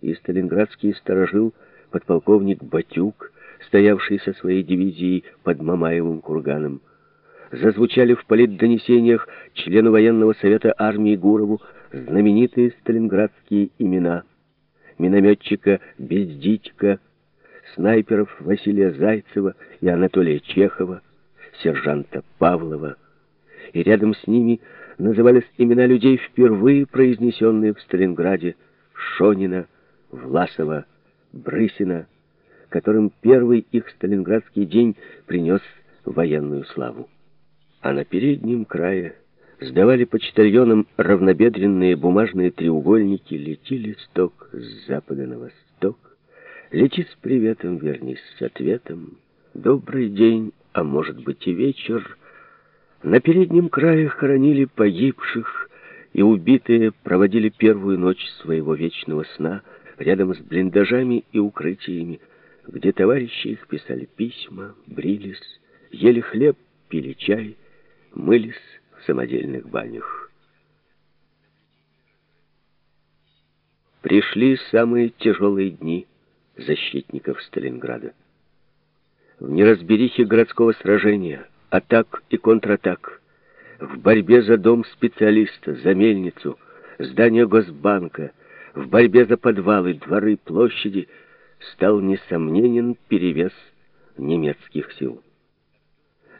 и сталинградский сторожил подполковник Батюк, стоявший со своей дивизией под Мамаевым курганом. Зазвучали в политдонесениях члену военного совета армии Гурову знаменитые сталинградские имена. Минометчика Бездитька, снайперов Василия Зайцева и Анатолия Чехова, сержанта Павлова. И рядом с ними назывались имена людей, впервые произнесенные в Сталинграде, Шонина, Власова, Брысина, которым первый их сталинградский день принес военную славу. А на переднем крае сдавали почтальонам равнобедренные бумажные треугольники, лети листок с запада на восток, лети с приветом, вернись с ответом, добрый день, а может быть и вечер. На переднем крае хоронили погибших, и убитые проводили первую ночь своего вечного сна рядом с блиндажами и укрытиями, где товарищи их писали письма, брились, ели хлеб, пили чай, мылись в самодельных банях. Пришли самые тяжелые дни защитников Сталинграда. В неразберихе городского сражения, атак и контратак, в борьбе за дом специалиста, за мельницу, здание Госбанка, в борьбе за подвалы, дворы, площади стал несомненен перевес немецких сил.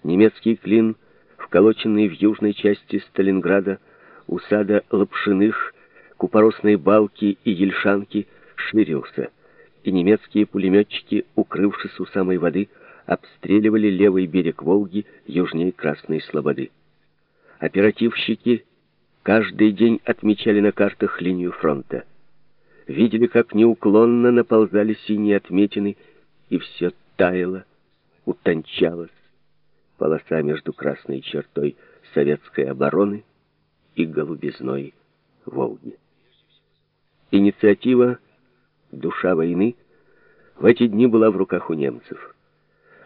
Немецкий клин, вколоченный в южной части Сталинграда, у сада Лапшиных, купоросные балки и ельшанки ширился, и немецкие пулеметчики, укрывшись у самой воды, обстреливали левый берег Волги южнее Красной Слободы. Оперативщики каждый день отмечали на картах линию фронта. Видели, как неуклонно наползали синие отметины, и все таяло, утончалось. Полоса между красной чертой советской обороны и голубизной Волги. Инициатива «Душа войны» в эти дни была в руках у немцев.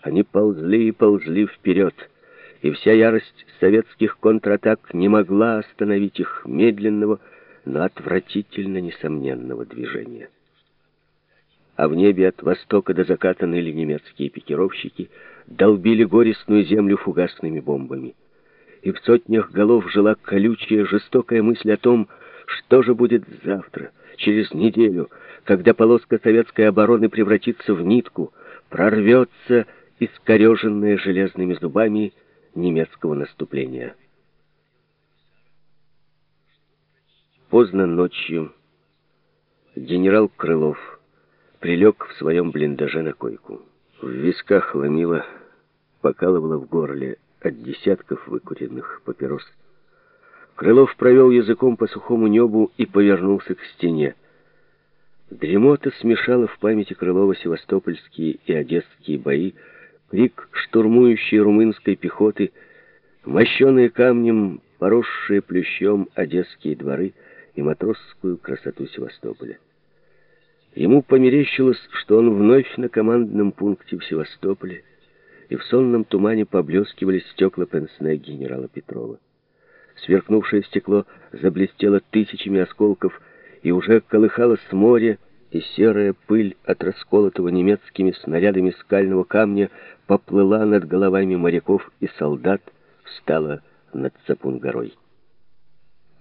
Они ползли и ползли вперед, и вся ярость советских контратак не могла остановить их медленного, но отвратительно несомненного движения. А в небе от востока до заката ныли немецкие пикировщики, долбили горестную землю фугасными бомбами. И в сотнях голов жила колючая, жестокая мысль о том, что же будет завтра, через неделю, когда полоска советской обороны превратится в нитку, прорвется искореженное железными зубами немецкого наступления. Поздно ночью генерал Крылов прилег в своем блиндаже на койку. В висках ломило, покалывало в горле от десятков выкуренных папирос. Крылов провел языком по сухому небу и повернулся к стене. Дремота смешала в памяти Крылова севастопольские и одесские бои, крик штурмующей румынской пехоты, мощеные камнем, поросшие плющом одесские дворы и матросскую красоту Севастополя. Ему померещилось, что он вновь на командном пункте в Севастополе, и в сонном тумане поблескивали стекла пенсне генерала Петрова. Сверкнувшее стекло заблестело тысячами осколков, и уже колыхалось море, и серая пыль от расколотого немецкими снарядами скального камня поплыла над головами моряков и солдат, встала над Цапун-горой.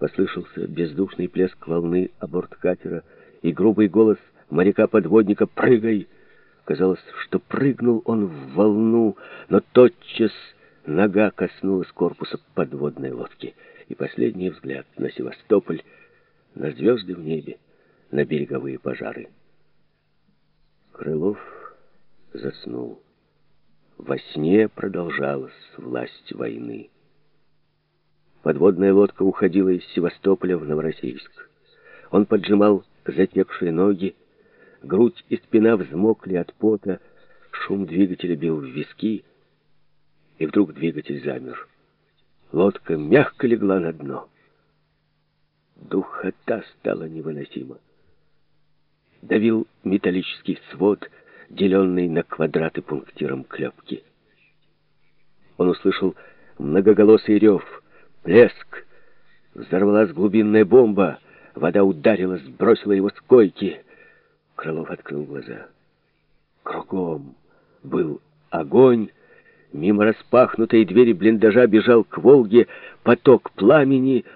Послышался бездушный плеск волны о борт катера и грубый голос моряка-подводника «Прыгай!». Казалось, что прыгнул он в волну, но тотчас нога коснулась корпуса подводной лодки. И последний взгляд на Севастополь, на звезды в небе, на береговые пожары. Крылов заснул. Во сне продолжалась власть войны. Подводная лодка уходила из Севастополя в Новороссийск. Он поджимал затекшие ноги, грудь и спина взмокли от пота, шум двигателя бил в виски, и вдруг двигатель замер. Лодка мягко легла на дно. Духота стала невыносима давил металлический свод, деленный на квадраты пунктиром клепки. Он услышал многоголосый рев, плеск. Взорвалась глубинная бомба, вода ударила, сбросила его с койки. Крылов открыл глаза. Кругом был огонь. Мимо распахнутой двери блиндажа бежал к Волге поток пламени —